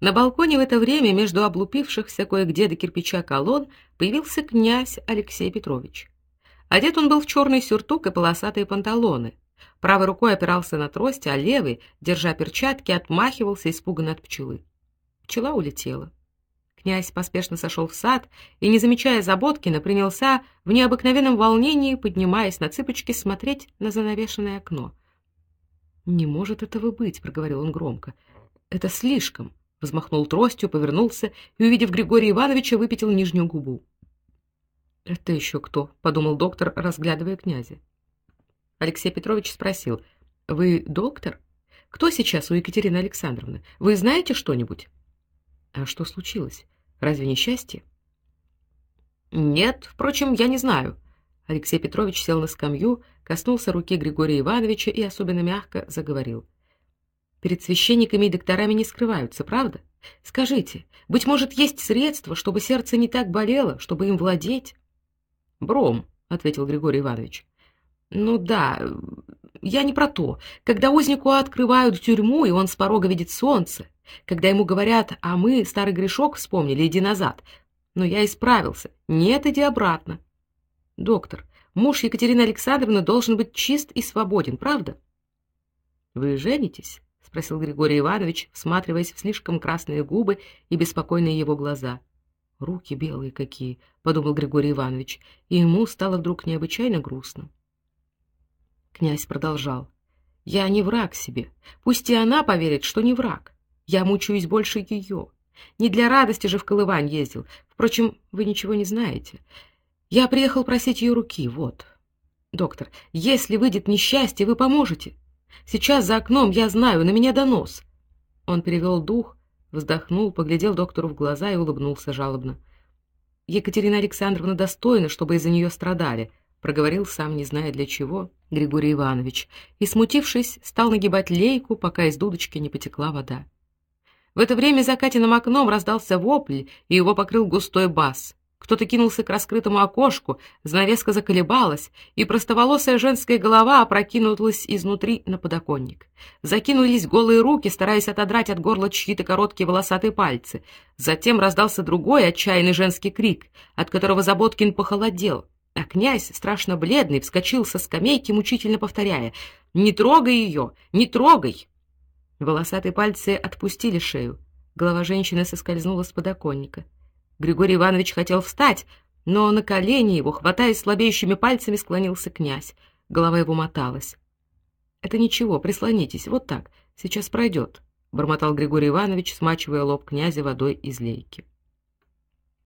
На балконе в это время между облупившихся кое-где до кирпича колонн появился князь Алексей Петрович. Одет он был в черный сюртук и полосатые панталоны. Правой рукой опирался на трость, а левой, держа перчатки, отмахивался испуганно от пчелы. Пчела улетела. Князь поспешно сошел в сад и, не замечая Заботкина, принялся в необыкновенном волнении, поднимаясь на цыпочки, смотреть на занавешенное окно. «Не может этого быть», — проговорил он громко. «Это слишком взмахнул тростью, повернулся и, увидев Григория Ивановича, выпятил нижнюю губу. Это еще кто? подумал доктор, разглядывая князя. Алексей Петрович спросил: "Вы доктор? Кто сейчас у Екатерины Александровны? Вы знаете что-нибудь?" "А что случилось? Разве не счастье?" "Нет, впрочем, я не знаю." Алексей Петрович сел на скамью, коснулся руки Григория Ивановича и особенно мягко заговорил: Перед священниками и докторами не скрываются, правда? Скажите, быть может, есть средства, чтобы сердце не так болело, чтобы им владеть? Бром, ответил Григорий Иванович. Ну да, я не про то. Когда узнику открывают тюрьму, и он с порога видит солнце, когда ему говорят: "А мы старый грешок вспомнили, иди назад". Но я исправился. Нет, иди обратно. Доктор, муж Екатерины Александровны должен быть чист и свободен, правда? Вы женитесь? Спросил Григорий Иванович, всматриваясь в слишком красные губы и беспокойные его глаза. Руки белые какие, подумал Григорий Иванович, и ему стало вдруг необычайно грустно. Князь продолжал: "Я не враг себе. Пусть и она поверит, что не враг. Я мучаюсь больше ее. Не для радости же в Колывань ездил. Впрочем, вы ничего не знаете. Я приехал просить ее руки, вот. Доктор, если выйдет несчастье, вы поможете. Сейчас за окном, я знаю, на меня донос. Он перевел дух, вздохнул, поглядел доктору в глаза и улыбнулся жалобно. Екатерина Александровна достойна, чтобы из-за нее страдали, проговорил сам, не зная для чего, Григорий Иванович, и смутившись, стал нагибать лейку, пока из дудочки не потекла вода. В это время за Катиным окном раздался вопль, и его покрыл густой бас. Кто-то кинулся к раскрытому окошку, занавеска заколебалась, и простоволосая женская голова опрокинулась изнутри на подоконник. Закинулись голые руки, стараясь отодрать от горла чьи-то короткие волосатые пальцы. Затем раздался другой отчаянный женский крик, от которого Заботкин похолодел. А князь, страшно бледный, вскочил со скамейки, мучительно повторяя: "Не трогай ее, не трогай!" Волосатые пальцы отпустили шею. Голова женщины соскользнула с подоконника. Григорий Иванович хотел встать, но на колени его, хватаясь слабеющими пальцами, склонился князь. Голова его моталась. Это ничего, прислонитесь, вот так. Сейчас пройдет», — бормотал Григорий Иванович, смачивая лоб князя водой из лейки.